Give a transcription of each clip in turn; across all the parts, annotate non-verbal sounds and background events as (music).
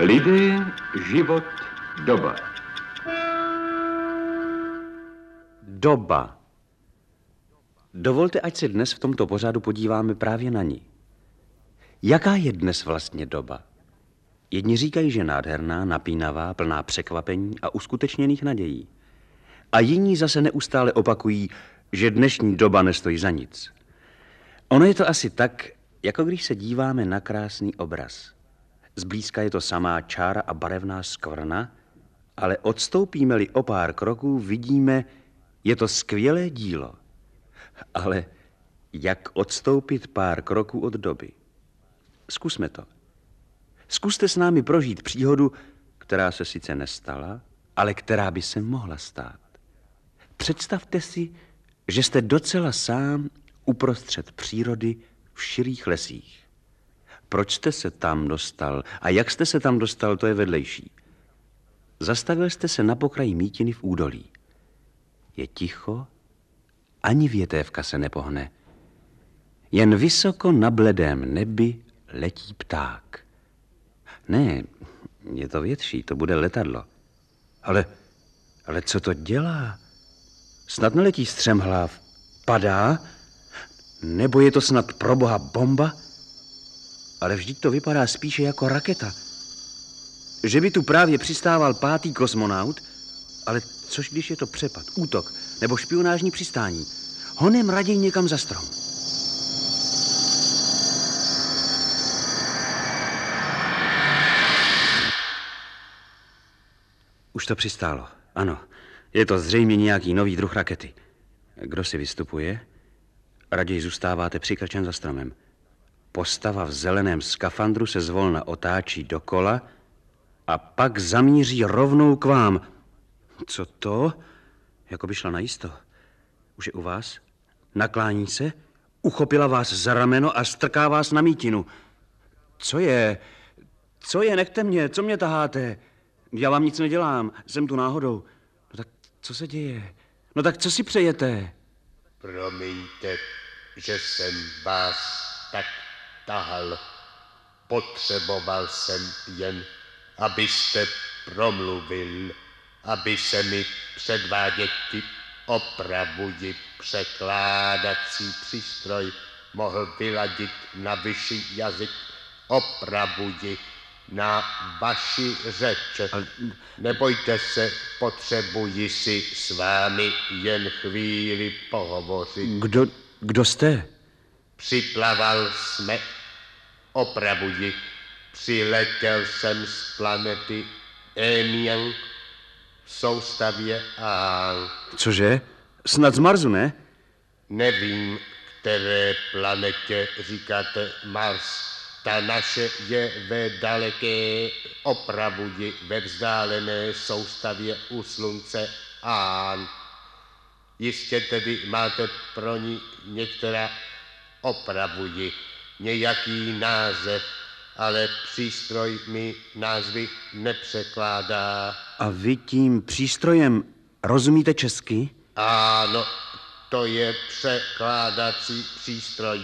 Lidé, život, doba. Doba. Dovolte, ať se dnes v tomto pořadu podíváme právě na ní. Jaká je dnes vlastně doba? Jedni říkají, že nádherná, napínavá, plná překvapení a uskutečněných nadějí. A jiní zase neustále opakují, že dnešní doba nestojí za nic. Ono je to asi tak, jako když se díváme na krásný obraz. Zblízka je to samá čára a barevná skvrna, ale odstoupíme-li o pár kroků, vidíme, je to skvělé dílo. Ale jak odstoupit pár kroků od doby? Zkusme to. Zkuste s námi prožít příhodu, která se sice nestala, ale která by se mohla stát. Představte si, že jste docela sám uprostřed přírody v širých lesích. Proč jste se tam dostal a jak jste se tam dostal, to je vedlejší. Zastavil jste se na pokraji mítiny v údolí. Je ticho, ani větévka se nepohne. Jen vysoko na bledém nebi letí pták. Ne, je to větší, to bude letadlo. Ale, ale co to dělá? Snad neletí střemhlav. Padá? Nebo je to snad pro boha bomba? Ale vždyť to vypadá spíše jako raketa. Že by tu právě přistával pátý kosmonaut, ale což když je to přepad, útok nebo špionážní přistání? Honem raději někam za strom. Už to přistálo, ano. Je to zřejmě nějaký nový druh rakety. Kdo si vystupuje? Raději zůstáváte přikrčen za stromem. Postava v zeleném skafandru se zvolna otáčí dokola a pak zamíří rovnou k vám. Co to? Jako by šla najisto. Už je u vás? Naklání se, uchopila vás za rameno a strká vás na mítinu. Co je? Co je? Nechte mě, co mě taháte? Já vám nic nedělám, jsem tu náhodou. No tak co se děje? No tak co si přejete? Promiňte, že jsem vás tak tahal. Potřeboval jsem jen, abyste promluvil, aby se mi předváděti opravuji překládací přístroj mohl vyladit na vyšší jazyk. Opravuji na vaši řeč. Nebojte se, potřebuji si s vámi jen chvíli pohovořit. Kdo, kdo jste? Připlaval jsme, opravuji, přiletěl jsem z planety Emian v soustavě A. Cože? Snad z Marsu, ne? Nevím, které planetě říkáte Mars. Ta naše je ve daleké opravuji ve vzdálené soustavě u slunce a jistě tedy máte pro ní některá opravuji nějaký název, ale přístroj mi názvy nepřekládá. A vy tím přístrojem rozumíte česky? Ano, to je překládací přístroj.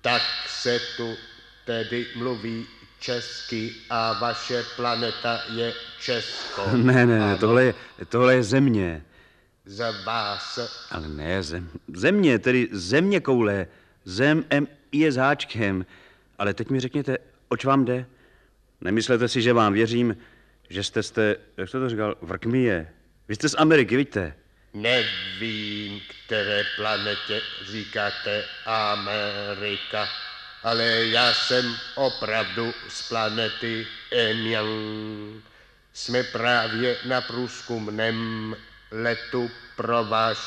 Tak se tu tedy mluví česky a vaše planeta je Česko. (laughs) Ne, ne, tohle je, tohle je země. Za vás. Ale ne, zem, země, tedy země koule. Zem M je záčkem. Ale teď mi řekněte, oč vám jde? Nemyslete si, že vám věřím, že jste, jste jak jste to říkal, vrkmije. Vy jste z Ameriky, vidíte? Nevím, které planetě říkáte Amerika ale já jsem opravdu z planety Emian. Jsme právě na průzkumném letu pro váš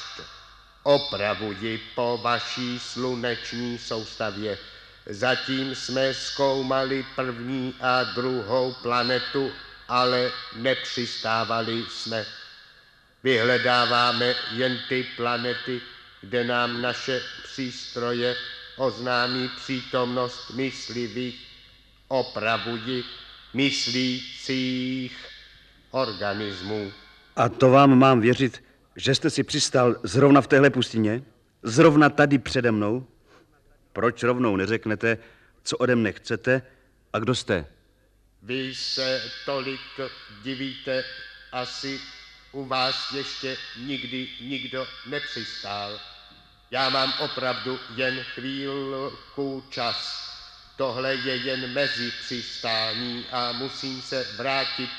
opravuji po vaší sluneční soustavě. Zatím jsme zkoumali první a druhou planetu, ale nepřistávali jsme. Vyhledáváme jen ty planety, kde nám naše přístroje oznámí přítomnost myslivých, opravuji myslících organismů. A to vám mám věřit, že jste si přistal zrovna v téhle pustině? Zrovna tady přede mnou? Proč rovnou neřeknete, co ode mne chcete a kdo jste? Vy se tolik divíte, asi u vás ještě nikdy nikdo nepřistál. Já mám opravdu jen chvílku čas. Tohle je jen mezi přistání a musím se vrátit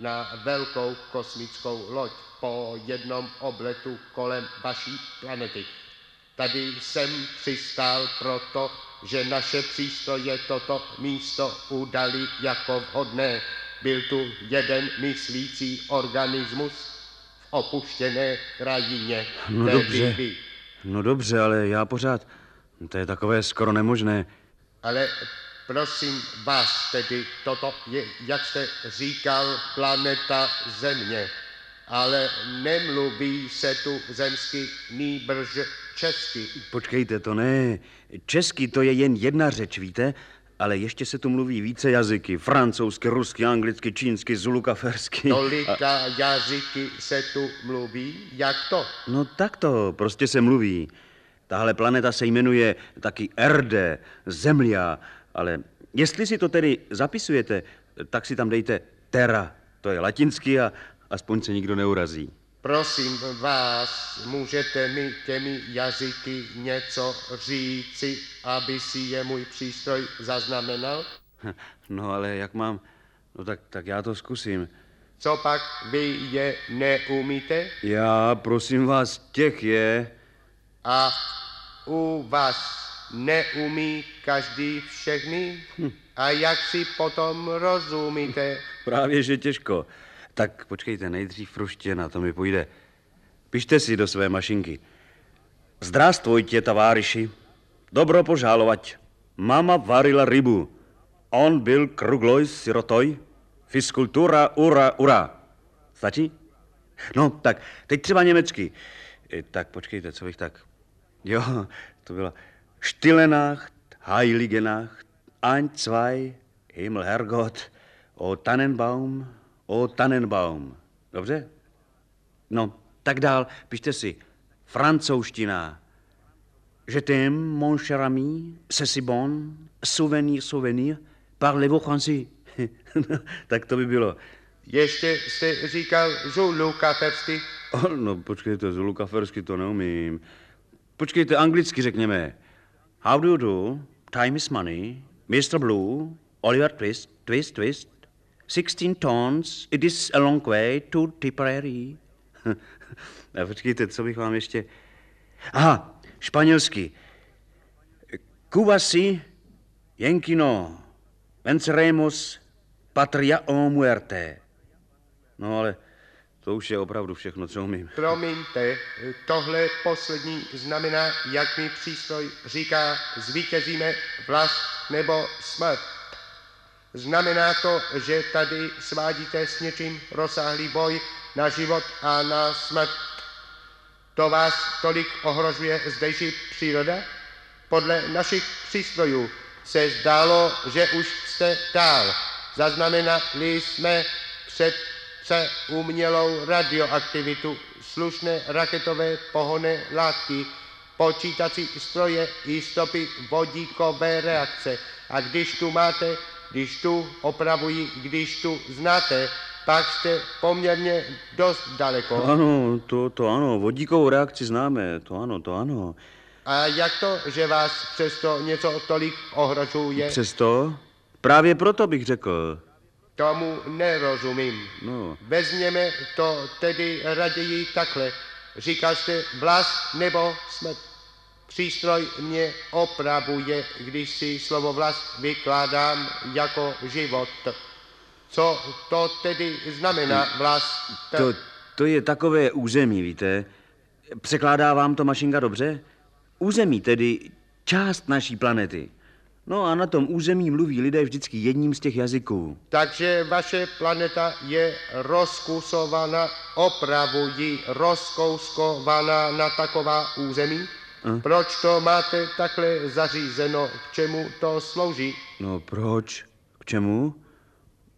na velkou kosmickou loď po jednom obletu kolem vaší planety. Tady jsem přistál proto, že naše přístroje toto místo udali jako vhodné. Byl tu jeden myslící organismus v opuštěné krajině. No dobře. vy. No dobře, ale já pořád... To je takové skoro nemožné. Ale prosím vás tedy, toto je, jak jste říkal, planeta Země. Ale nemluví se tu zemsky nýbrž česky. Počkejte, to ne. Český to je jen jedna řeč, víte? Ale ještě se tu mluví více jazyky. Francouzsky, rusky, anglicky, čínsky, zulukafersky. Tolika jazyky se tu mluví, jak to? No tak to, prostě se mluví. Tahle planeta se jmenuje taky Erde, Zemlia, ale jestli si to tedy zapisujete, tak si tam dejte Terra. To je latinsky a aspoň se nikdo neurazí. Prosím vás, můžete mi těmi jazyky něco říci, aby si je můj přístroj zaznamenal? (laughs) No ale jak mám... No tak, tak já to zkusím. Co pak vy je neumíte? Já, prosím vás, těch je... A u vás neumí každý všechny? A jak si potom rozumíte? Právě, že těžko. Tak počkejte, nejdřív ruštěna, to mi půjde. Pište si do své mašinky. Zdravstvujte, továriši. Dobro požálovat. Mama varila rybu. On byl krugloj sirotoj. Fiskultura ura ura. Stačí? No, tak, teď třeba německy. E, tak počkejte, co bych tak... Jo, to bylo Stille Nacht, Heilige Nacht, ein, zwei, Himmel, Herrgott, o Tannenbaum, o Tannenbaum. Dobře? No, tak dál, pište si. Francouzština. Je t'aime, mon cher ami, c'est si bon, souvenir, souvenir, parlez-vous français? (laughs) tak to by bylo. Ještě jste říkal Zulu kapersky? Oh, no, počkejte, zulu kafersky to neumím. Počkejte, anglicky řekněme. How do you do? Time is money. Mr. Blue, Oliver Twist, Twist, Twist. 16 tons, it is a long way to Tipperary. (laughs) A počkejte, co bych vám ještě... Aha, španělsky. Cubasi, Jenkino, venceremos patria o muerte. No ale to už je opravdu všechno, co umím. Promiňte, tohle poslední znamená, jak mi přístroj říká, zvítězíme vlast nebo smrt. Znamená to, že tady svádíte s něčím rozsáhlý boj na život a na smrt. To vás tolik ohrožuje zdejší příroda? Podle našich přístrojů se zdálo, že už jste dál. Zaznamenali jsme přece umělou radioaktivitu, slušné raketové pohonné látky, počítací stroje i stopy vodíkové reakce. A když tu máte, když tu opravují, když tu znáte, pak jste poměrně dost daleko. Ano, to, to ano, vodíkovou reakci známe, to ano, to ano. A jak to, že vás přesto něco tolik ohrožuje? Přesto? Právě proto bych řekl. Tomu nerozumím. No, Vezměme to tedy raději takhle. Říkal jste vlast nebo smrt. Přístroj mě opravuje, když si slovo vlast vykládám jako život. Co to tedy znamená vlast? to, to je takové území, víte. Překládá vám to mašinka dobře? Území, tedy část naší planety. No a na tom území mluví lidé vždycky jedním z těch jazyků. Takže vaše planeta je rozkusovaná, opravují, rozkouskovaná na taková území? Hm? Proč to máte takhle zařízeno? K čemu to slouží? No proč? K čemu?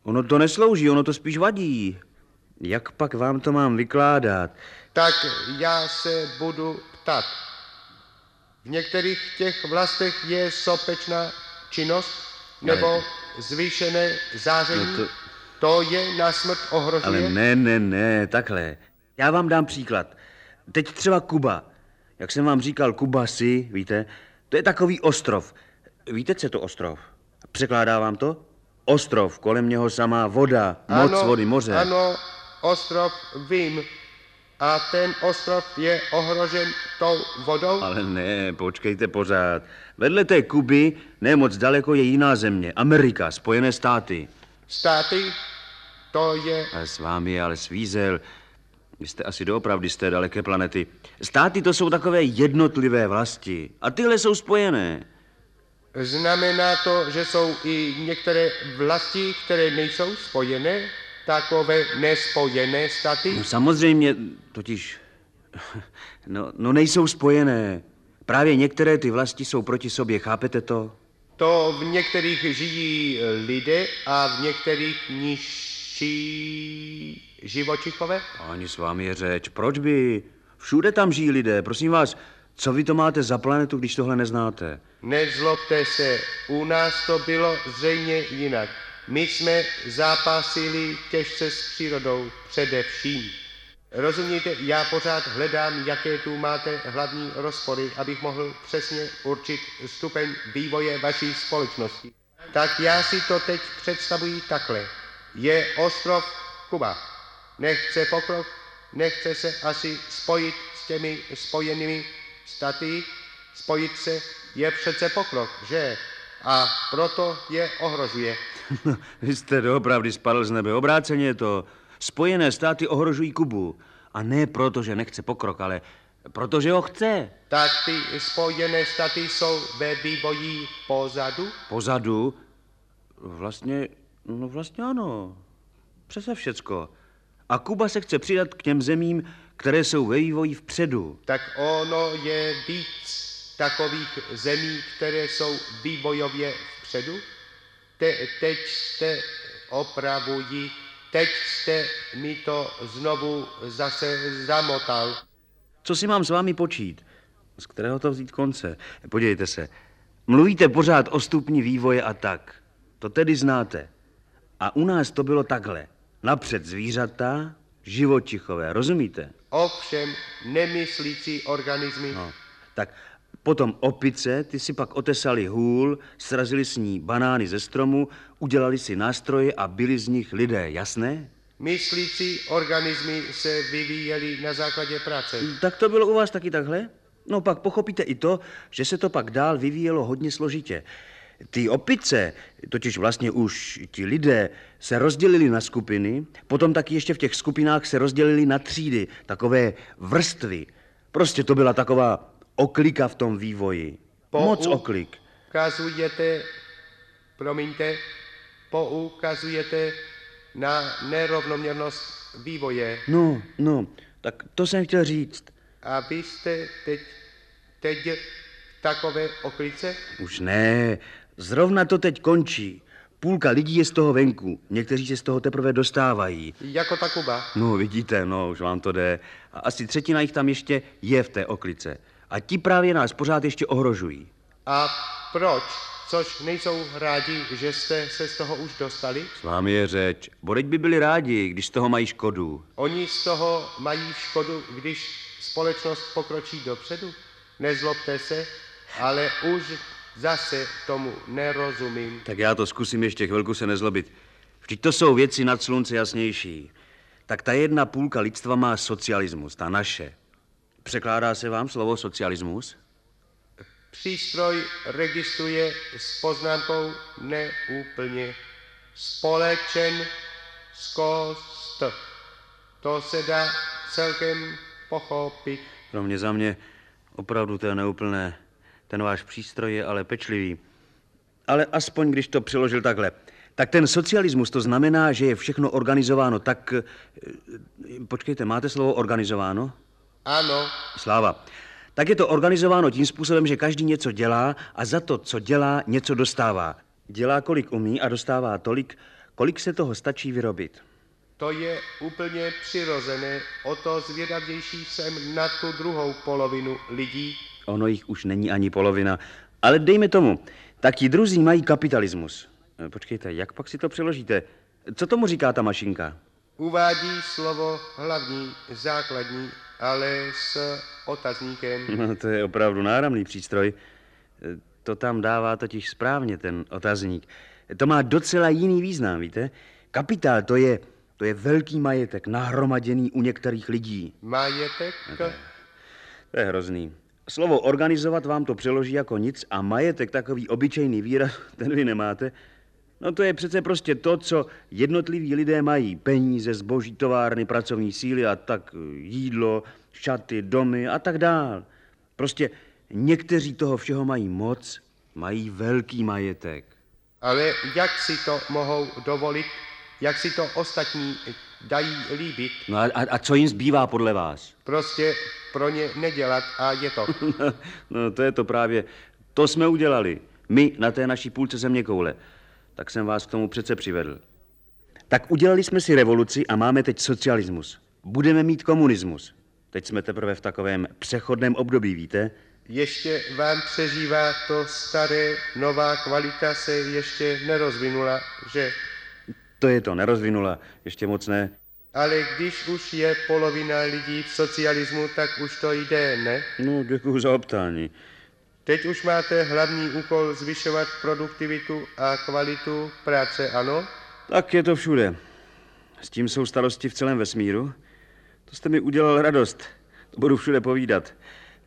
Ono to neslouží, ono to spíš vadí. Jak pak vám to mám vykládat? Tak já se budu ptat. V některých těch vlastech je sopečná činnost? nebo zvýšené záření, No to- to... je na smrt ohrožuje. Ale ne, ne, ne, takhle. Já vám dám příklad. Teď třeba Kuba. Jak jsem vám říkal, Kuba si, víte, to je takový ostrov. Víte, co je to ostrov? Překládá vám to? Ostrov, kolem něho samá voda, moc ano, vody, moře. Ano, ostrov vím. A ten ostrov je ohrožen tou vodou? Ale ne, počkejte pořád. Vedle té Kuby, ne moc daleko, je jiná země. Amerika, Spojené státy. Státy? To je... A s vámi je ale svízel. Vy jste asi doopravdy z té daleké planety. Státy to jsou takové jednotlivé vlasti. A tyhle jsou spojené. Znamená to, že jsou i některé vlasti, které nejsou spojené? Takové nespojené státy? No samozřejmě, totiž... No, no nejsou spojené. Právě některé ty vlasti jsou proti sobě, chápete to? To v některých žijí lidé a v některých nižší živočichové? Ani s vámi je řeč. Proč by? Všude tam žijí lidé. Prosím vás, co vy to máte za planetu, když tohle neznáte? Nezlobte se, u nás to bylo zřejmě jinak. My jsme zápasili těžce s přírodou především. Rozumíte, já pořád hledám, jaké tu máte hlavní rozpory, abych mohl přesně určit stupeň vývoje vaší společnosti. Tak já si to teď představuji takhle. Je ostrov Kuba. Nechce pokrok, nechce se asi spojit s těmi spojenými staty. Spojit se je přece pokrok, že? A proto je ohrožuje. (laughs) Vy jste doopravdy spadl z nebe. Obráceně je to. Spojené státy ohrožují Kubu. A ne proto, že nechce pokrok, ale protože ho chce. Tak ty spojené státy jsou ve vývoji pozadu? Pozadu? Vlastně, no vlastně ano. Přese všecko. A Kuba se chce přidat k těm zemím, které jsou ve vývoji vpředu. Tak ono je víc takových zemí, které jsou vývojově vpředu? Te, teď jste opravují, teď jste mi to znovu zase zamotal. Co si mám s vámi počít? Z kterého to vzít konce? Podívejte se. Mluvíte pořád o stupni vývoje a tak. To tedy znáte. A u nás to bylo takhle. Napřed zvířata, živočichové, rozumíte? Ovšem nemyslící organismy. No. Tak potom opice, ty si pak otesali hůl, srazili s ní banány ze stromu, udělali si nástroje a byli z nich lidé, jasné? Myslící organismy se vyvíjely na základě práce. Tak to bylo u vás taky takhle? No pak pochopíte i to, že se to pak dál vyvíjelo hodně složitě. Ty opice, totiž vlastně už ti lidé, se rozdělili na skupiny, potom taky ještě v těch skupinách se rozdělili na třídy, takové vrstvy. Prostě to byla taková oklika v tom vývoji. Moc oklik. Ukazujete, promiňte, poukazujete na nerovnoměrnost vývoje. No, no, tak to jsem chtěl říct. A vy jste teď, teď v takové oklice? Už ne, zrovna to teď končí. Půlka lidí je z toho venku, někteří se z toho teprve dostávají. Jako ta Kuba. No, vidíte, no, už vám to jde. A asi třetina jich tam ještě je v té oklice. A ti právě nás pořád ještě ohrožují. A proč? Což nejsou rádi, že jste se z toho už dostali? S vámi je řeč. Bodeď by byli rádi, když z toho mají škodu. Oni z toho mají škodu, když společnost pokročí dopředu? Nezlobte se, ale už zase tomu nerozumím. Tak já to zkusím ještě chvilku se nezlobit. Vždyť to jsou věci nad slunce jasnější. Tak ta jedna půlka lidstva má socialismus, ta naše. Překládá se vám slovo socialismus? Přístroj registruje s poznámkou neúplně. Společen skost. To se dá celkem pochopit. Pro mě za mě opravdu to je neúplné. Ten váš přístroj je ale pečlivý. Ale aspoň, když to přeložil takhle. Tak ten socialismus to znamená, že je všechno organizováno tak... eh, Počkejte, máte slovo organizováno? Ano, Sláva. Tak je to organizováno tím způsobem, že každý něco dělá a za to, co dělá, něco dostává. Dělá, kolik umí a dostává tolik, kolik se toho stačí vyrobit. to je úplně přirozené. O to zvědavější jsem na tu druhou polovinu lidí. Ono jich už není ani polovina. Ale dejme tomu, Tak ti druzí mají kapitalismus. Eh, Počkejte, jak pak si to přeložíte? Co tomu říká ta mašinka? Uvádí slovo hlavní, základní, ale s otazníkem. No, to je opravdu náramný přístroj. Eh, To tam dává totiž správně ten otazník. To má docela jiný význam, víte? Kapitál to je, to je velký majetek, nahromaděný u některých lidí. Majetek? To je hrozný. Slovo organizovat vám to přeloží jako nic a majetek, takový obyčejný výraz, (laughs) ten vy nemáte. No to je přece prostě to, co jednotliví lidé mají. Peníze, zboží, továrny, pracovní síly a tak eh, jídlo, šaty, domy a tak dál. Prostě někteří toho všeho mají moc, mají velký majetek. Ale jak si to mohou dovolit? Jak si to ostatní dají líbit? No a, a, a co jim zbývá podle vás? Prostě pro ně nedělat a je to. (laughs) no to je to právě. To jsme udělali. My na té naší půlce země koule. Tak jsem vás k tomu přece přivedl. Tak udělali jsme si revoluci a máme teď socialismus. Budeme mít komunismus. Teď jsme teprve v takovém přechodném období, víte? Ještě vám přežívá to staré, nová kvalita se ještě nerozvinula, že? To je to, nerozvinula. Ještě moc ne. Ale když už je polovina lidí v socialismu, tak už to jde, ne? No, děkuji za optání. Teď už máte hlavní úkol zvyšovat produktivitu a kvalitu práce, ano? Tak je to všude. S tím jsou starosti v celém vesmíru. To jste mi udělal radost. To budu všude povídat.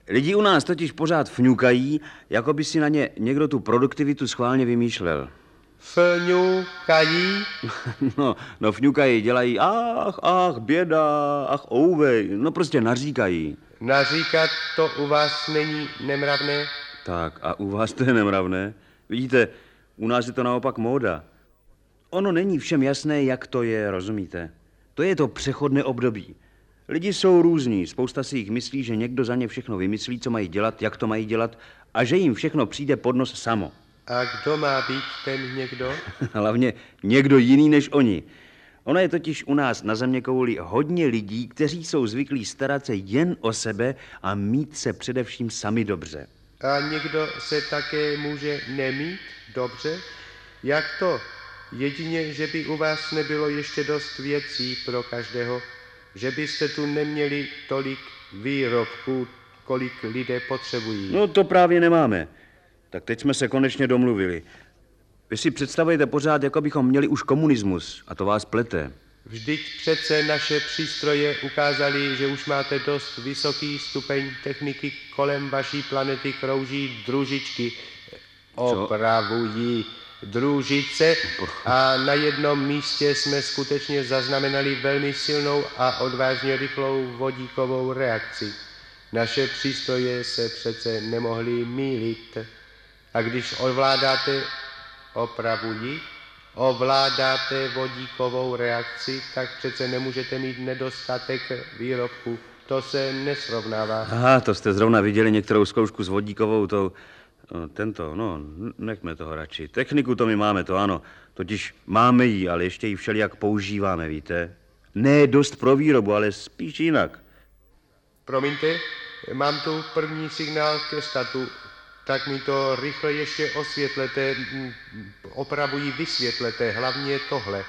Lidi u nás totiž pořád fňukají, jako by si na ně někdo tu produktivitu schválně vymýšlel. Fňukají? (laughs) No, no fňukají, dělají ach, ach, běda, ach, ouvej, no prostě naříkají. Naříkat to u vás není nemravné? Tak a u vás to je nemravné. Vidíte, u nás je to naopak móda. Ono není všem jasné, jak to je, rozumíte? To je to přechodné období. Lidi jsou různí, spousta si jich myslí, že někdo za ně všechno vymyslí, co mají dělat, jak to mají dělat a že jim všechno přijde pod nos samo. A kdo má být ten někdo? (laughs) Hlavně někdo jiný než oni. Ono je totiž u nás na země kouli hodně lidí, kteří jsou zvyklí starat se jen o sebe a mít se především sami dobře. A někdo se také může nemít dobře? Jak to? Jedině, že by u vás nebylo ještě dost věcí pro každého, že byste tu neměli tolik výrobků, kolik lidé potřebují. No to právě nemáme. Tak teď jsme se konečně domluvili. Vy si představujete pořád, jako bychom měli už komunismus a to vás plete. Vždyť přece naše přístroje ukázaly, že už máte dost vysoký stupeň techniky kolem vaší planety krouží družičky. Opravují družice a na jednom místě jsme skutečně zaznamenali velmi silnou a odvážně rychlou vodíkovou reakci. Naše přístroje se přece nemohly mílit. A když ovládáte, opravují, ovládáte vodíkovou reakci, tak přece nemůžete mít nedostatek výrobku. To se nesrovnává. Aha, to jste zrovna viděli některou zkoušku s vodíkovou, tou, no, tento, no, nechme toho radši. Techniku to my máme, to ano. Totiž máme ji, ale ještě ji všelijak používáme, víte? Ne dost pro výrobu, ale spíš jinak. Promiňte, mám tu první signál ke statu, tak mi to rychle ještě osvětlete, opravují vysvětlete, hlavně tohle.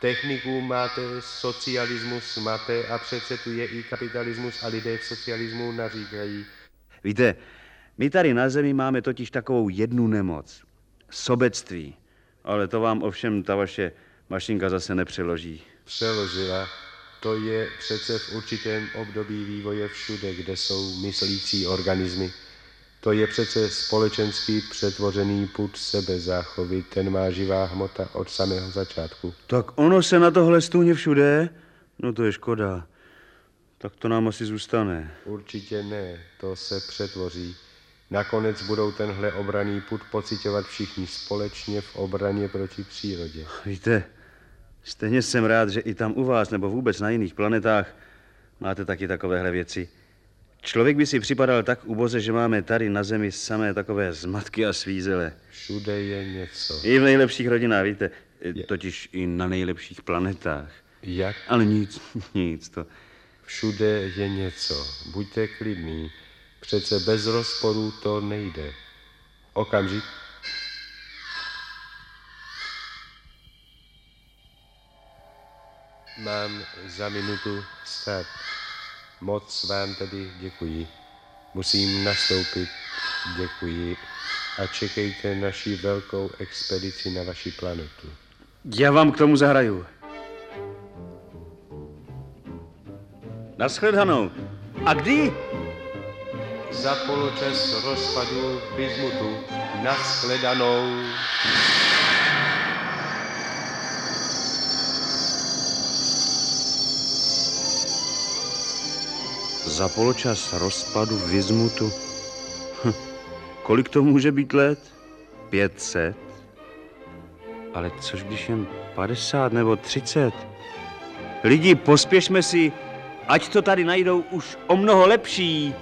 Techniku máte, socialismus máte a přece tu je i kapitalismus a lidé v socialismu naříkají. Víte, my tady na zemi máme totiž takovou jednu nemoc. Sobectví. Ale to vám ovšem ta vaše mašinka zase nepřeloží. Přeložila. To je přece v určitém období vývoje všude, kde jsou myslící organismy. To je přece společenský přetvořený put sebezáchovy, ten má živá hmota od samého začátku. Tak ono se na tohle stůně všude? No to je škoda. Tak to nám asi zůstane. Určitě ne, to se přetvoří. Nakonec budou tenhle obraný put pocitovat všichni společně v obraně proti přírodě. Víte, stejně jsem rád, že i tam u vás nebo vůbec na jiných planetách máte taky takovéhle věci. Člověk by si připadal tak uboze, že máme tady na zemi samé takové zmatky a svízele. Všude je něco. I v nejlepších rodinách, víte. Je. Eh, totiž i na nejlepších planetách. Jak? Ale nic, (laughs) nic to. Všude je něco. Buďte klidní. Přece bez rozporu to nejde. Okamžik. Mám za minutu stát. Moc vám tedy děkuji. Musím nastoupit. Děkuji. A čekejte naši velkou expedici na vaši planetu. Já vám k tomu zahraju. Naschledanou. A kdy? Za poločas rozpadu bismutu. Naschledanou. Za poločas rozpadu Vizmutu. Hm. Kolik to může být let? 500? Ale což když jen 50 nebo 30? Lidi, pospěšme si, ať to tady najdou už o mnoho lepší.